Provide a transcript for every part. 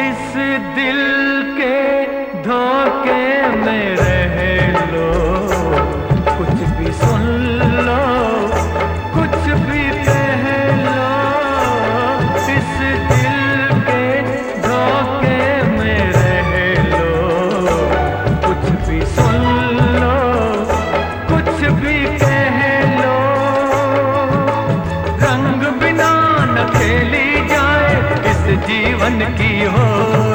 इस दिल के धोखे में रह लो। कुछ भी सुन लो, कुछ भी कह लो। इस दिल के धोखे में रह लो। कुछ भी सुन लो, कुछ भी कह लो। रंग बिना न खेली मन की हो।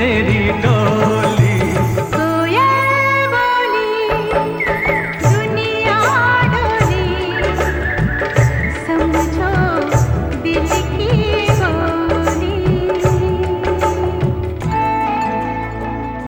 तेरी